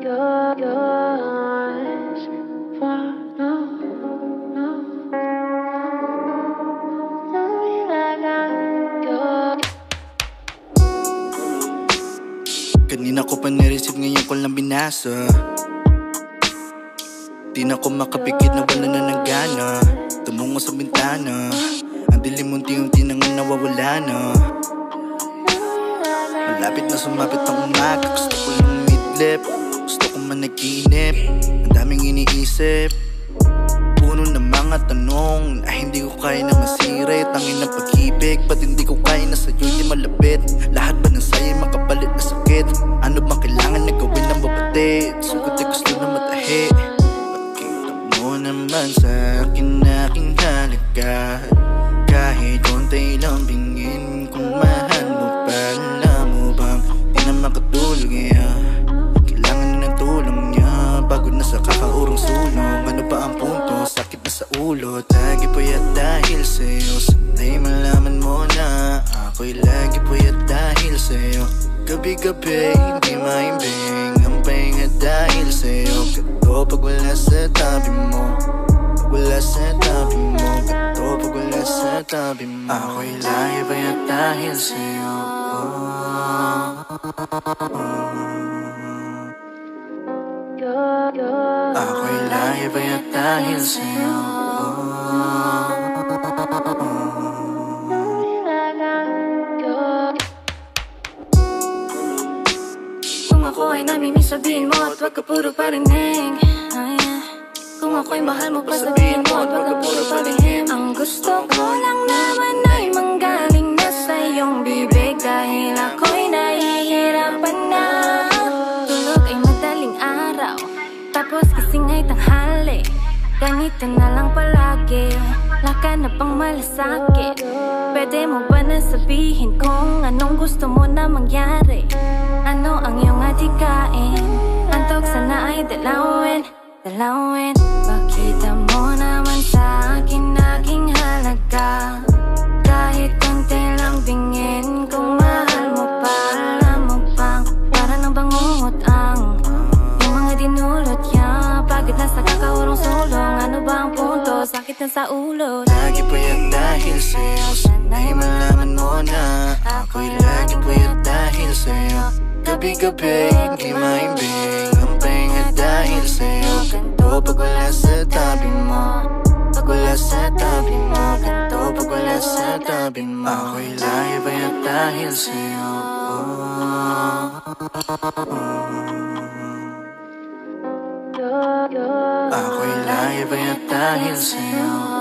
your, your eyes far now. Kanina ko pa nireceive ngayon ko lang binasa. Di na ko makapikit na wala na ng gana. Tumungo sa bintana. Ang dilim unti-unti nang nawawala na. Malapit na sumapit ang umaga. Gusto ko lang midlip gusto ko man naginip Ang daming iniisip. Puno ng mga tanong Na hindi ko kaya na masira Tangin ng pag-ibig Ba't hindi ko kaya na sa'yo di malapit? Lahat ba ng sa'yo makapalit na sakit? Ano bang kailangan na gawin ng babatid Sugat ay gusto na matahi. Pakita mo naman sa akin aking halaga. Kahit konti lang bingin Kung mahal ulo Lagi puyat dahil sa'yo. Sana'y malaman mo na Ako'y lagi puyat dahil sa'yo. Gabi-gabi hindi maimbing Ang pahinga dahil sa'yo. Gato pag wala sa tabi mo. Pag wala sa tabi mo. Gato pag wala sa tabi mo. Ako'y lagi puyat dahil sa'yo. Ako'y lagi payat dahil sa'yo Kung ako ay namimiss sabihin mo at wag ka puro parinig. Ay, Kung ako'y mahal mo pa sabihin mo at wag ka puro palihim Ang gusto ko lang naman ay manggaling na sa iyong bibig Dahil ako'y nahihirapan na. Tulog ay madaling araw Tapos gising ay tanghali. Ganito na lang palagi Laka na pang malasakit. Pwede mo ba na sabihin kung anong gusto mo na mangyari? Ano ang iyong atikain? Antok sana ay dalawin, dalawin Pakita mo naman sa akin aking halaga Kahit konti lang tingin kung mahal mo pa Alam mo bang para nang bangungot ang Yung mga dinulot niya Pagod na sa kakaurong sulong? Ano ba ang punto? Sakit na sa ulo. Lagi payat dahil sa'yo. Sana'y malaman mo na Ako'y lagi payat dahil sa'yo. Gabi-gabi hindi maimbing Ang pahinga dahil sa'yo. Ganto pag wala sa tabi mo. Pag wala sa tabi mo. Ganto pag wala sa tabi mo. Ako'y lagi payat dahil sa'yo Ako'y lagi payat dahil sa'yo